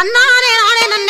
தன்னாரே நானே நன்னே